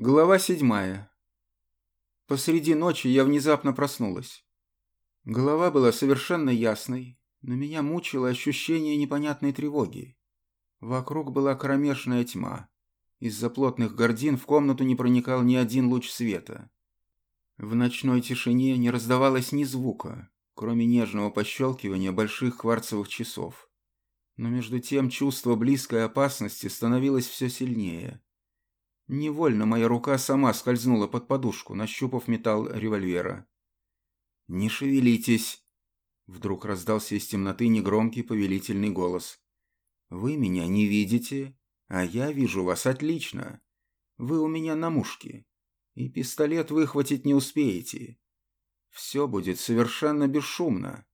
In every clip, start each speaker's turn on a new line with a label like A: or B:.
A: Глава седьмая. Посреди ночи я внезапно проснулась. Голова была совершенно ясной, но меня мучило ощущение непонятной тревоги. Вокруг была кромешная тьма. Из-за плотных гордин в комнату не проникал ни один луч света. В ночной тишине не раздавалось ни звука, кроме нежного пощелкивания больших кварцевых часов. Но между тем чувство близкой опасности становилось все сильнее. Невольно моя рука сама скользнула под подушку, нащупав металл револьвера. «Не шевелитесь!» Вдруг раздался из темноты негромкий повелительный голос. «Вы меня не видите, а я вижу вас отлично. Вы у меня на мушке, и пистолет выхватить не успеете. Все будет совершенно бесшумно.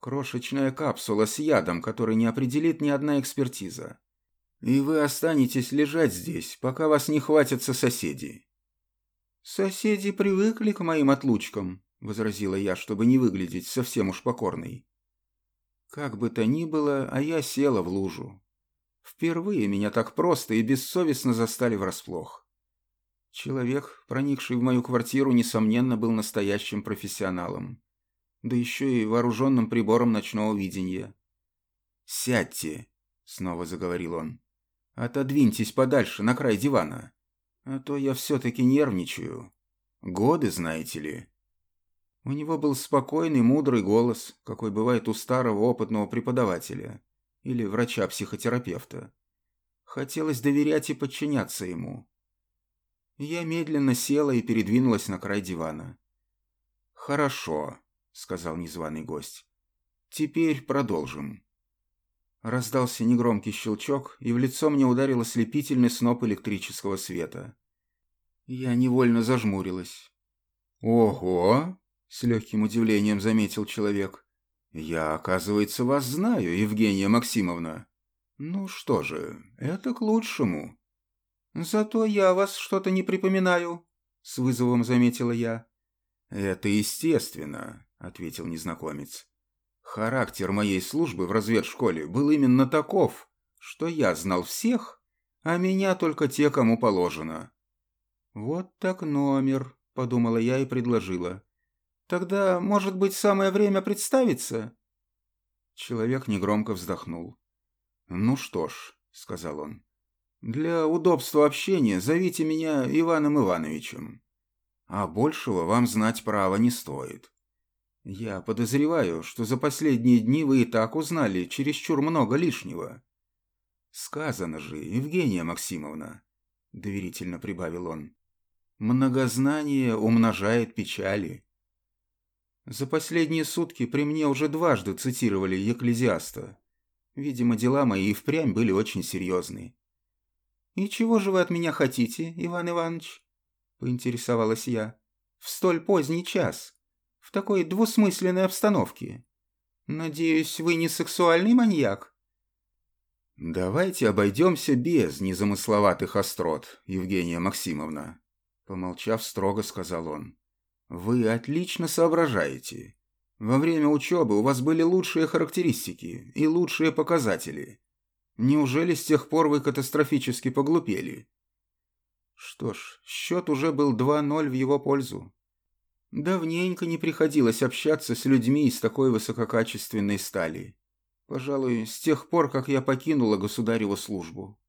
A: Крошечная капсула с ядом, который не определит ни одна экспертиза. И вы останетесь лежать здесь, пока вас не хватятся соседи». «Соседи привыкли к моим отлучкам», — возразила я, чтобы не выглядеть совсем уж покорной. Как бы то ни было, а я села в лужу. Впервые меня так просто и бессовестно застали врасплох. Человек, проникший в мою квартиру, несомненно, был настоящим профессионалом. Да еще и вооруженным прибором ночного видения. «Сядьте», — снова заговорил он. Отодвиньтесь подальше, на край дивана. А то я все-таки нервничаю. Годы, знаете ли. У него был спокойный, мудрый голос, какой бывает у старого опытного преподавателя или врача-психотерапевта. Хотелось доверять и подчиняться ему. Я медленно села и передвинулась на край дивана. «Хорошо», — сказал незваный гость. «Теперь продолжим». Раздался негромкий щелчок, и в лицо мне ударил ослепительный сноп электрического света. Я невольно зажмурилась. «Ого!» — с легким удивлением заметил человек. «Я, оказывается, вас знаю, Евгения Максимовна. Ну что же, это к лучшему». «Зато я вас что-то не припоминаю», — с вызовом заметила я. «Это естественно», — ответил незнакомец. Характер моей службы в разведшколе был именно таков, что я знал всех, а меня только те, кому положено. «Вот так номер», — подумала я и предложила. «Тогда, может быть, самое время представиться?» Человек негромко вздохнул. «Ну что ж», — сказал он, — «для удобства общения зовите меня Иваном Ивановичем. А большего вам знать права не стоит. Я подозреваю, что за последние дни вы и так узнали чересчур много лишнего. Сказано же, Евгения Максимовна, доверительно прибавил он. Многознание умножает печали. За последние сутки при мне уже дважды цитировали Екклезиаста. Видимо, дела мои и впрямь были очень серьезные. «И чего же вы от меня хотите, Иван Иванович?» — поинтересовалась я. «В столь поздний час» в такой двусмысленной обстановке. Надеюсь, вы не сексуальный маньяк?» «Давайте обойдемся без незамысловатых острот, Евгения Максимовна», помолчав, строго сказал он. «Вы отлично соображаете. Во время учебы у вас были лучшие характеристики и лучшие показатели. Неужели с тех пор вы катастрофически поглупели?» Что ж, счет уже был 2-0 в его пользу. Давненько не приходилось общаться с людьми из такой высококачественной стали. Пожалуй, с тех пор, как я покинула государеву службу.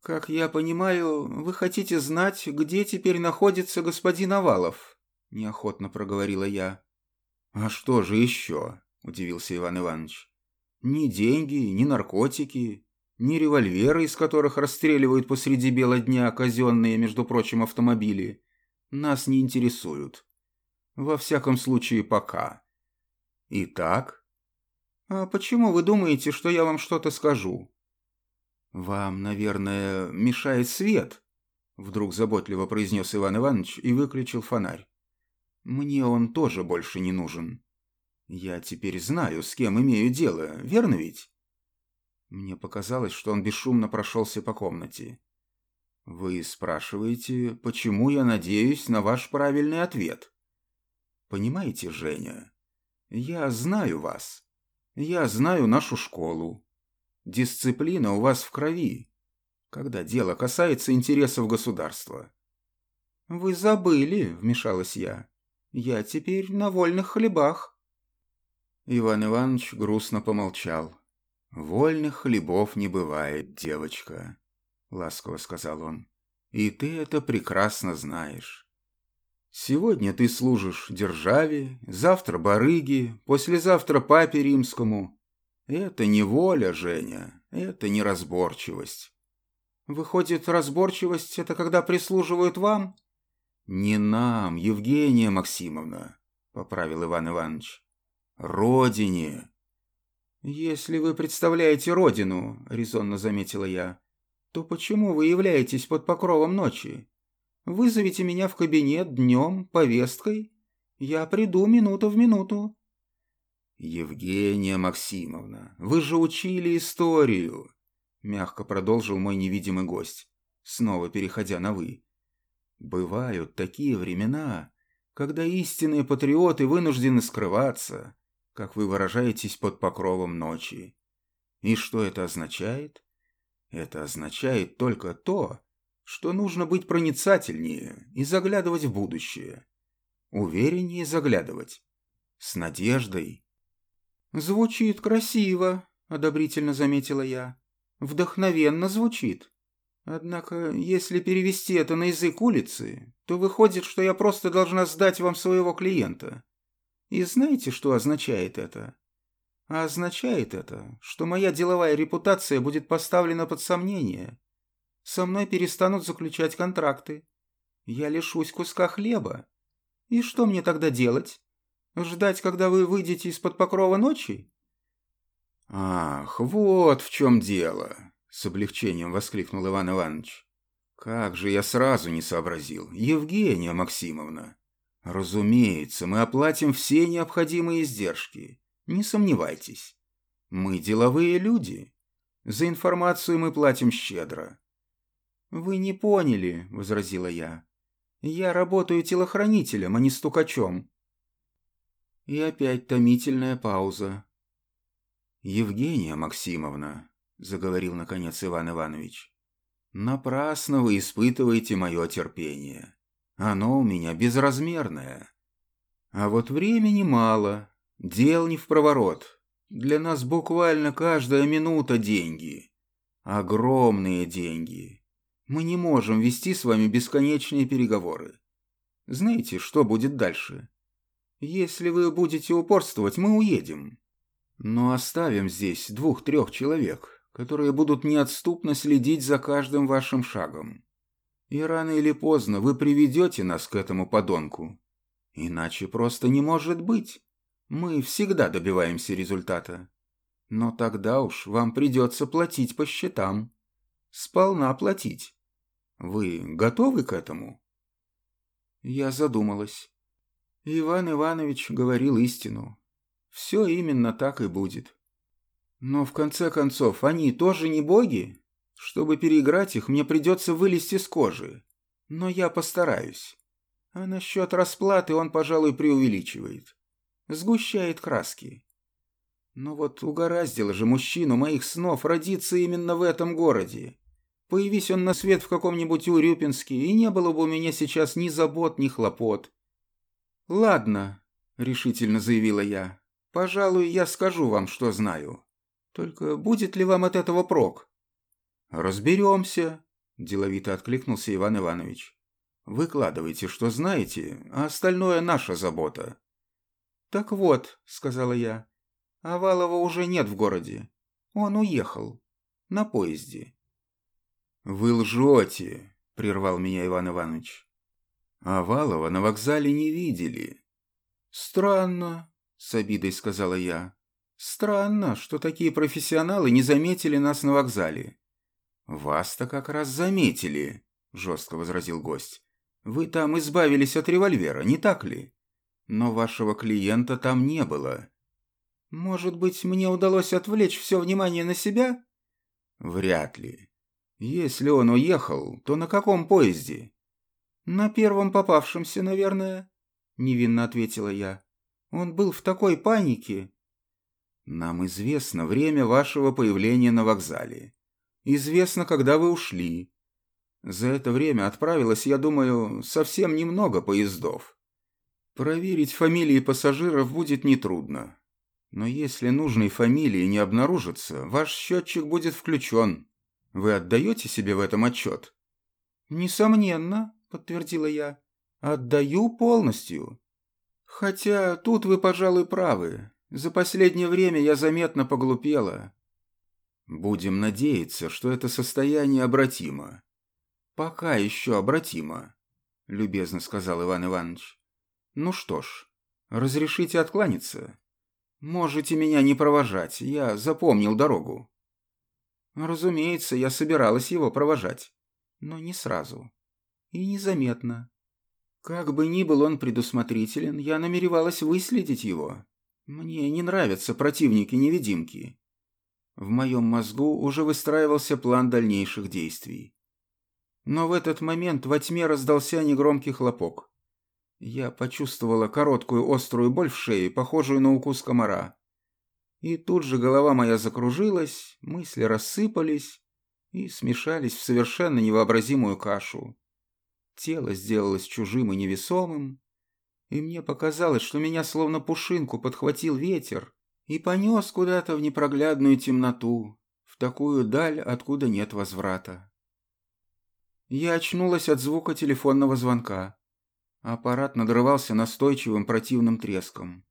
A: «Как я понимаю, вы хотите знать, где теперь находится господин Овалов?» – неохотно проговорила я. «А что же еще?» – удивился Иван Иванович. «Ни деньги, ни наркотики, ни револьверы, из которых расстреливают посреди бела дня казенные, между прочим, автомобили, нас не интересуют. Во всяком случае, пока. Итак? А почему вы думаете, что я вам что-то скажу? Вам, наверное, мешает свет, вдруг заботливо произнес Иван Иванович и выключил фонарь. Мне он тоже больше не нужен. Я теперь знаю, с кем имею дело, верно ведь? Мне показалось, что он бесшумно прошелся по комнате. Вы спрашиваете, почему я надеюсь на ваш правильный ответ? Понимаете, Женя, я знаю вас. Я знаю нашу школу. Дисциплина у вас в крови. когда дело касается интересов государства. «Вы забыли», — вмешалась я. «Я теперь на вольных хлебах». Иван Иванович грустно помолчал. «Вольных хлебов не бывает, девочка», — ласково сказал он. «И ты это прекрасно знаешь. Сегодня ты служишь державе, завтра барыге, послезавтра папе римскому. Это не воля, Женя, это неразборчивость. Выходит, разборчивость — это когда прислуживают вам? Не нам, Евгения Максимовна, — поправил Иван Иванович. Родине. Если вы представляете родину, — резонно заметила я, — то почему вы являетесь под покровом ночи? Вызовите меня в кабинет днем, повесткой. Я приду минуту в минуту. Евгения Максимовна, вы же учили историю, мягко продолжил мой невидимый гость, снова переходя на «вы». Бывают такие времена, когда истинные патриоты вынуждены скрываться, как вы выражаетесь под покровом ночи. И что это означает? Это означает только то, что нужно быть проницательнее и заглядывать в будущее. Увереннее заглядывать. С надеждой. «Звучит красиво», — одобрительно заметила я. «Вдохновенно звучит. Однако, если перевести это на язык улицы, то выходит, что я просто должна сдать вам своего клиента. И знаете, что означает это? А означает это, что моя деловая репутация будет поставлена под сомнение, со мной перестанут заключать контракты. Я лишусь куска хлеба. И что мне тогда делать? Ждать, когда вы выйдете из-под покрова ночи? Ах, вот в чем дело, с облегчением воскликнул Иван Иванович. Как же я сразу не сообразил, Евгения Максимовна. Разумеется, мы оплатим все необходимые издержки. Не сомневайтесь. Мы деловые люди. За информацию мы платим щедро. «Вы не поняли», — возразила я. «Я работаю телохранителем, а не стукачом». И опять томительная пауза. «Евгения Максимовна», — заговорил наконец Иван Иванович, — «напрасно вы испытываете мое терпение. Оно у меня безразмерное. А вот времени мало, дел не в проворот. Для нас буквально каждая минута деньги. Огромные деньги. Мы не можем вести с вами бесконечные переговоры. Знаете, что будет дальше? Если вы будете упорствовать, мы уедем. Но оставим здесь двух-трех человек, которые будут неотступно следить за каждым вашим шагом. И рано или поздно вы приведете нас к этому подонку. Иначе просто не может быть. Мы всегда добиваемся результата. Но тогда уж вам придется платить по счетам. Сполна платить. Вы готовы к этому?» Я задумалась. Иван Иванович говорил истину. Все именно так и будет. Но в конце концов, они тоже не боги? Чтобы переиграть их, мне придется вылезти из кожи. Но я постараюсь. А насчет расплаты он, пожалуй, преувеличивает. Сгущает краски. Но вот угораздило же мужчину моих снов родиться именно в этом городе. Появись он на свет в каком-нибудь Урюпинске, и не было бы у меня сейчас ни забот, ни хлопот. «Ладно», — решительно заявила я, — «пожалуй, я скажу вам, что знаю. Только будет ли вам от этого прок?» «Разберемся», — деловито откликнулся Иван Иванович. «Выкладывайте, что знаете, а остальное наша забота». «Так вот», — сказала я, — «Овалова уже нет в городе. Он уехал. На поезде». «Вы лжете», — прервал меня Иван Иванович. «Овалова на вокзале не видели». «Странно», — с обидой сказала я. «Странно, что такие профессионалы не заметили нас на вокзале». «Вас-то как раз заметили», — жестко возразил гость. «Вы там избавились от револьвера, не так ли? Но вашего клиента там не было». «Может быть, мне удалось отвлечь все внимание на себя?» «Вряд ли. Если он уехал, то на каком поезде? На первом попавшемся, наверное, невинно ответила я. Он был в такой панике. Нам известно время вашего появления на вокзале. Известно, когда вы ушли. За это время отправилось, я думаю, совсем немного поездов. Проверить фамилии пассажиров будет нетрудно. Но если нужной фамилии не обнаружится, ваш счетчик будет включен. Вы отдаете себе в этом отчет? Несомненно, подтвердила я. Отдаю полностью. Хотя тут вы, пожалуй, правы. За последнее время я заметно поглупела. Будем надеяться, что это состояние обратимо. Пока еще обратимо, любезно сказал Иван Иванович. Ну что ж, разрешите откланяться? Можете меня не провожать, я запомнил дорогу. Разумеется, я собиралась его провожать, но не сразу. И незаметно. Как бы ни был он предусмотрителен, я намеревалась выследить его. Мне не нравятся противники-невидимки. В моем мозгу уже выстраивался план дальнейших действий. Но в этот момент во тьме раздался негромкий хлопок. Я почувствовала короткую острую боль в шее, похожую на укус комара. И тут же голова моя закружилась, мысли рассыпались и смешались в совершенно невообразимую кашу. Тело сделалось чужим и невесомым, и мне показалось, что меня словно пушинку подхватил ветер и понес куда-то в непроглядную темноту, в такую даль, откуда нет возврата. Я очнулась от звука телефонного звонка. Аппарат надрывался настойчивым противным треском.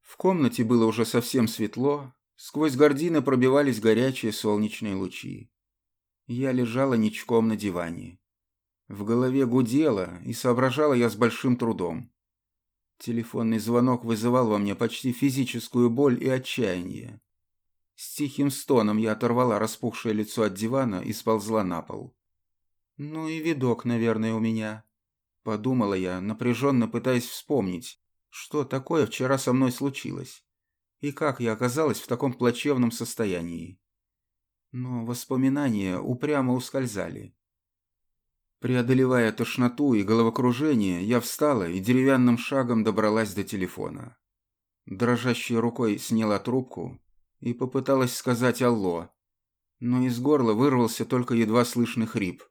A: В комнате было уже совсем светло, сквозь гардины пробивались горячие солнечные лучи. Я лежала ничком на диване. В голове гудело, и соображала я с большим трудом. Телефонный звонок вызывал во мне почти физическую боль и отчаяние. С тихим стоном я оторвала распухшее лицо от дивана и сползла на пол. «Ну и видок, наверное, у меня», — подумала я, напряженно пытаясь вспомнить, что такое вчера со мной случилось и как я оказалась в таком плачевном состоянии. Но воспоминания упрямо ускользали. Преодолевая тошноту и головокружение, я встала и деревянным шагом добралась до телефона. Дрожащей рукой сняла трубку и попыталась сказать «Алло», но из горла вырвался только едва слышный хрип.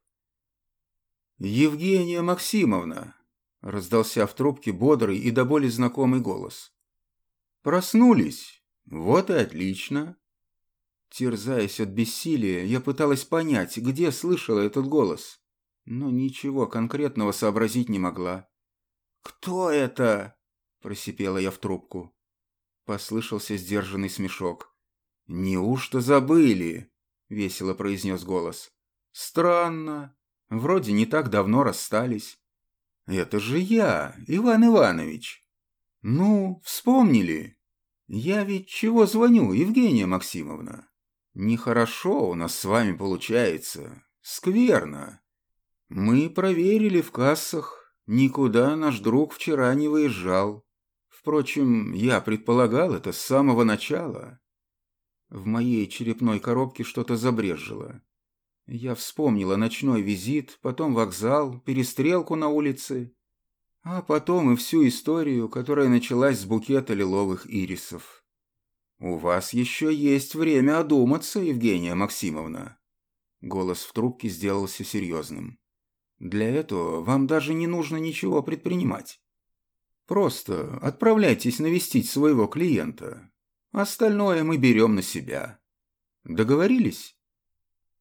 A: «Евгения Максимовна!» — раздался в трубке бодрый и до боли знакомый голос. «Проснулись? Вот и отлично!» Терзаясь от бессилия, я пыталась понять, где слышала этот голос но ничего конкретного сообразить не могла. «Кто это?» – просипела я в трубку. Послышался сдержанный смешок. «Неужто забыли?» – весело произнес голос. «Странно. Вроде не так давно расстались». «Это же я, Иван Иванович». «Ну, вспомнили. Я ведь чего звоню, Евгения Максимовна?» «Нехорошо у нас с вами получается. Скверно. Мы проверили в кассах. Никуда наш друг вчера не выезжал. Впрочем, я предполагал это с самого начала. В моей черепной коробке что-то забрежило. Я вспомнила ночной визит, потом вокзал, перестрелку на улице, а потом и всю историю, которая началась с букета лиловых ирисов. «У вас еще есть время одуматься, Евгения Максимовна». Голос в трубке сделался серьезным. Для этого вам даже не нужно ничего предпринимать. Просто отправляйтесь навестить своего клиента. Остальное мы берем на себя. Договорились?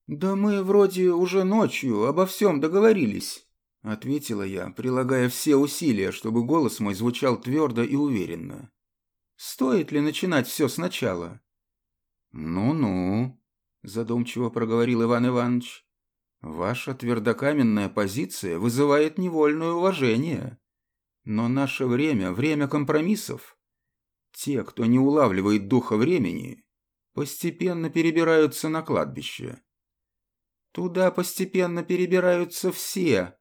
A: Да мы вроде уже ночью обо всем договорились, ответила я, прилагая все усилия, чтобы голос мой звучал твердо и уверенно. Стоит ли начинать все сначала? Ну-ну, задумчиво проговорил Иван Иванович. Ваша твердокаменная позиция вызывает невольное уважение. Но наше время – время компромиссов. Те, кто не улавливает духа времени, постепенно перебираются на кладбище. Туда постепенно перебираются все,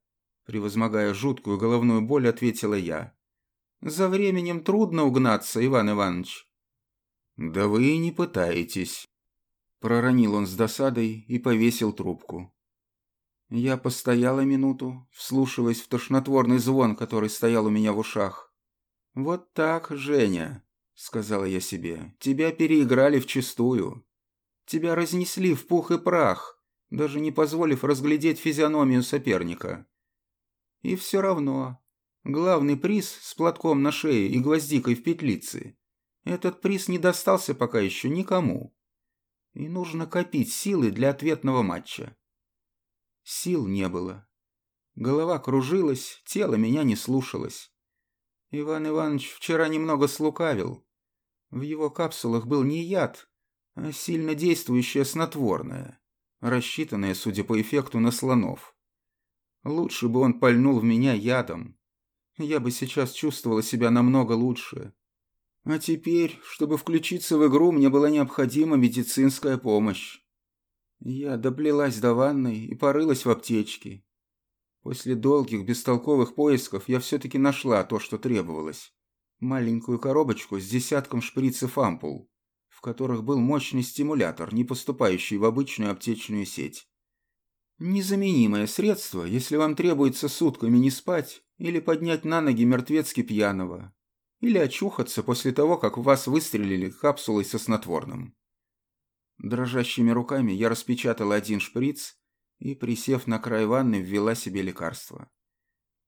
A: превозмогая жуткую головную боль, ответила я. За временем трудно угнаться, Иван Иванович. Да вы и не пытаетесь. Проронил он с досадой и повесил трубку. Я постояла минуту, вслушиваясь в тошнотворный звон, который стоял у меня в ушах. «Вот так, Женя», — сказала я себе, — «тебя переиграли вчистую. Тебя разнесли в пух и прах, даже не позволив разглядеть физиономию соперника. И все равно, главный приз с платком на шее и гвоздикой в петлице, этот приз не достался пока еще никому. И нужно копить силы для ответного матча. Сил не было. Голова кружилась, тело меня не слушалось. Иван Иванович вчера немного слукавил. В его капсулах был не яд, а сильно действующее снотворное, рассчитанное, судя по эффекту, на слонов. Лучше бы он пальнул в меня ядом. Я бы сейчас чувствовала себя намного лучше. А теперь, чтобы включиться в игру, мне была необходима медицинская помощь. Я доплелась до ванной и порылась в аптечке. После долгих, бестолковых поисков я все-таки нашла то, что требовалось. Маленькую коробочку с десятком шприцев ампул, в которых был мощный стимулятор, не поступающий в обычную аптечную сеть. Незаменимое средство, если вам требуется сутками не спать или поднять на ноги мертвецки пьяного, или очухаться после того, как в вас выстрелили капсулой со снотворным. Дрожащими руками я распечатала один шприц и, присев на край ванны, ввела себе лекарство.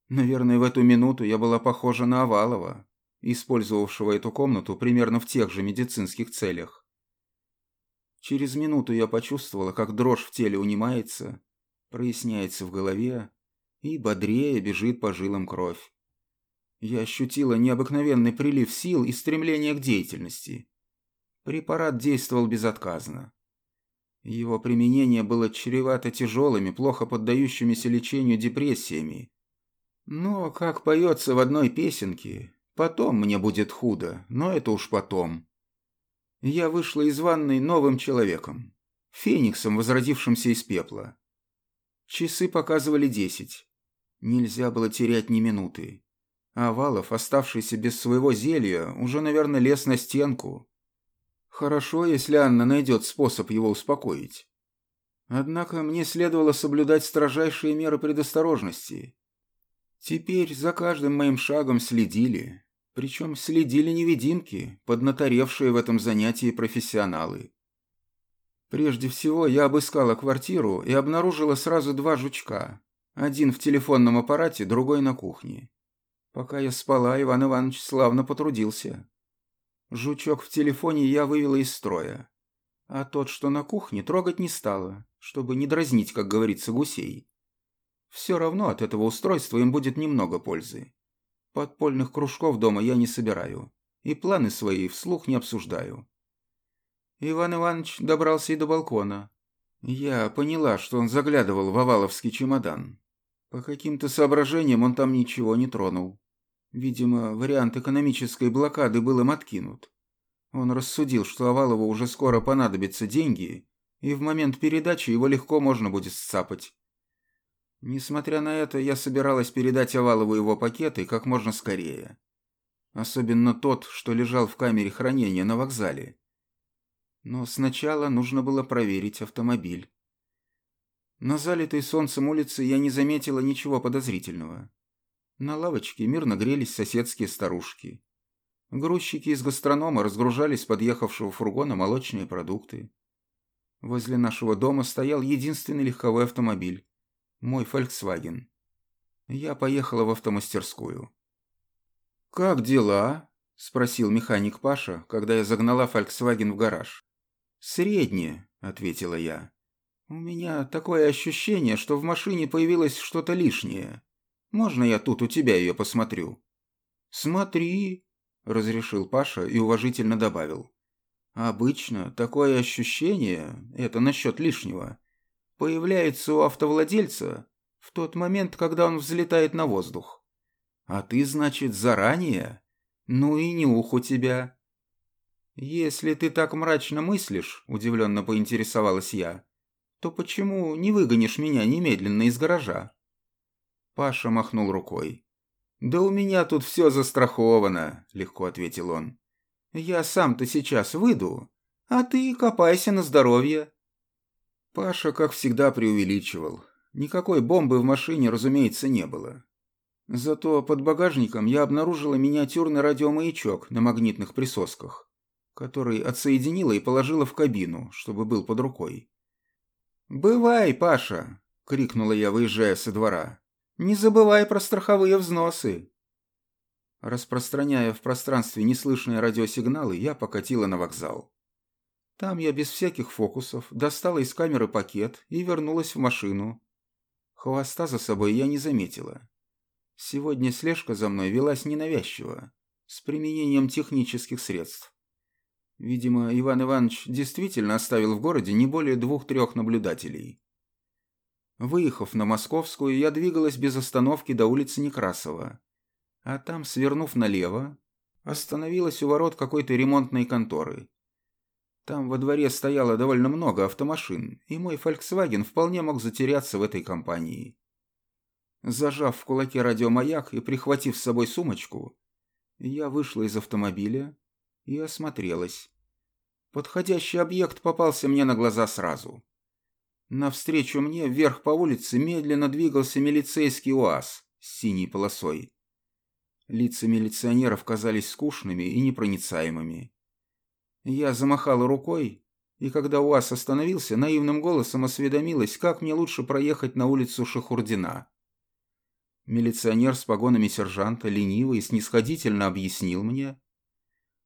A: Наверное, в эту минуту я была похожа на Овалова, использовавшего эту комнату примерно в тех же медицинских целях. Через минуту я почувствовала, как дрожь в теле унимается, проясняется в голове и бодрее бежит по жилам кровь. Я ощутила необыкновенный прилив сил и стремление к деятельности. Препарат действовал безотказно. Его применение было чревато тяжелыми, плохо поддающимися лечению депрессиями. Но, как поется в одной песенке, потом мне будет худо, но это уж потом. Я вышла из ванной новым человеком, фениксом, возродившимся из пепла. Часы показывали десять. Нельзя было терять ни минуты. Овалов, оставшийся без своего зелья, уже, наверное, лез на стенку, Хорошо, если Анна найдет способ его успокоить. Однако мне следовало соблюдать строжайшие меры предосторожности. Теперь за каждым моим шагом следили, причем следили невидимки, поднаторевшие в этом занятии профессионалы. Прежде всего я обыскала квартиру и обнаружила сразу два жучка. Один в телефонном аппарате, другой на кухне. Пока я спала, Иван Иванович славно потрудился. Жучок в телефоне я вывела из строя. А тот, что на кухне, трогать не стала, чтобы не дразнить, как говорится, гусей. Все равно от этого устройства им будет немного пользы. Подпольных кружков дома я не собираю, и планы свои вслух не обсуждаю. Иван Иванович добрался и до балкона. Я поняла, что он заглядывал в оваловский чемодан. По каким-то соображениям он там ничего не тронул. Видимо, вариант экономической блокады был им откинут. Он рассудил, что Овалову уже скоро понадобятся деньги, и в момент передачи его легко можно будет сцапать. Несмотря на это, я собиралась передать Овалову его пакеты как можно скорее. Особенно тот, что лежал в камере хранения на вокзале. Но сначала нужно было проверить автомобиль. На залитой солнцем улице я не заметила ничего подозрительного. На лавочке мирно грелись соседские старушки. Грузчики из гастронома разгружали с подъехавшего фургона молочные продукты. Возле нашего дома стоял единственный легковой автомобиль. Мой «Фольксваген». Я поехала в автомастерскую. «Как дела?» – спросил механик Паша, когда я загнала «Фольксваген» в гараж. «Среднее», – ответила я. «У меня такое ощущение, что в машине появилось что-то лишнее. Можно я тут у тебя ее посмотрю?» «Смотри», — разрешил Паша и уважительно добавил. «Обычно такое ощущение, это насчет лишнего, появляется у автовладельца в тот момент, когда он взлетает на воздух. А ты, значит, заранее? Ну и нюх у тебя». «Если ты так мрачно мыслишь», — удивленно поинтересовалась я, «то почему не выгонишь меня немедленно из гаража?» Паша махнул рукой. «Да у меня тут все застраховано», — легко ответил он. «Я сам-то сейчас выйду, а ты копайся на здоровье». Паша, как всегда, преувеличивал. Никакой бомбы в машине, разумеется, не было. Зато под багажником я обнаружила миниатюрный радиомаячок на магнитных присосках, который отсоединила и положила в кабину, чтобы был под рукой. «Бывай, Паша!» — крикнула я, выезжая со двора. «Не забывай про страховые взносы!» Распространяя в пространстве неслышные радиосигналы, я покатила на вокзал. Там я без всяких фокусов достала из камеры пакет и вернулась в машину. Хвоста за собой я не заметила. Сегодня слежка за мной велась ненавязчиво, с применением технических средств. Видимо, Иван Иванович действительно оставил в городе не более двух-трех наблюдателей. Выехав на Московскую, я двигалась без остановки до улицы Некрасова, а там, свернув налево, остановилась у ворот какой-то ремонтной конторы. Там во дворе стояло довольно много автомашин, и мой «Фольксваген» вполне мог затеряться в этой компании. Зажав в кулаке радиомаяк и прихватив с собой сумочку, я вышла из автомобиля и осмотрелась. Подходящий объект попался мне на глаза сразу. Навстречу мне вверх по улице медленно двигался милицейский УАЗ с синей полосой. Лица милиционеров казались скучными и непроницаемыми. Я замахала рукой, и когда УАЗ остановился, наивным голосом осведомилась, как мне лучше проехать на улицу Шахурдина. Милиционер с погонами сержанта лениво и снисходительно объяснил мне.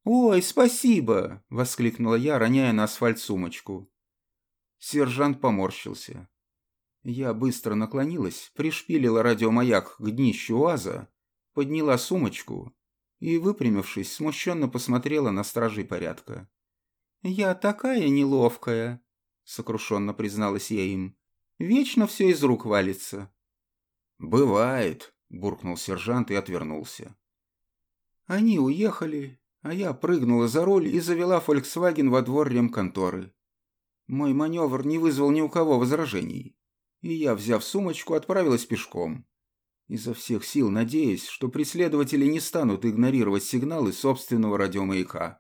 A: «Ой, спасибо!» — воскликнула я, роняя на асфальт сумочку. Сержант поморщился. Я быстро наклонилась, пришпилила радиомаяк к днищу УАЗа подняла сумочку и, выпрямившись, смущенно посмотрела на стражей порядка. «Я такая неловкая», — сокрушенно призналась я им. «Вечно все из рук валится».
B: «Бывает», — буркнул сержант и отвернулся.
A: Они уехали, а я прыгнула за руль и завела «Фольксваген» во двор ремконторы. Мой маневр не вызвал ни у кого возражений, и я, взяв сумочку, отправилась пешком изо всех сил надеясь, что преследователи не станут игнорировать сигналы собственного радиомаяка.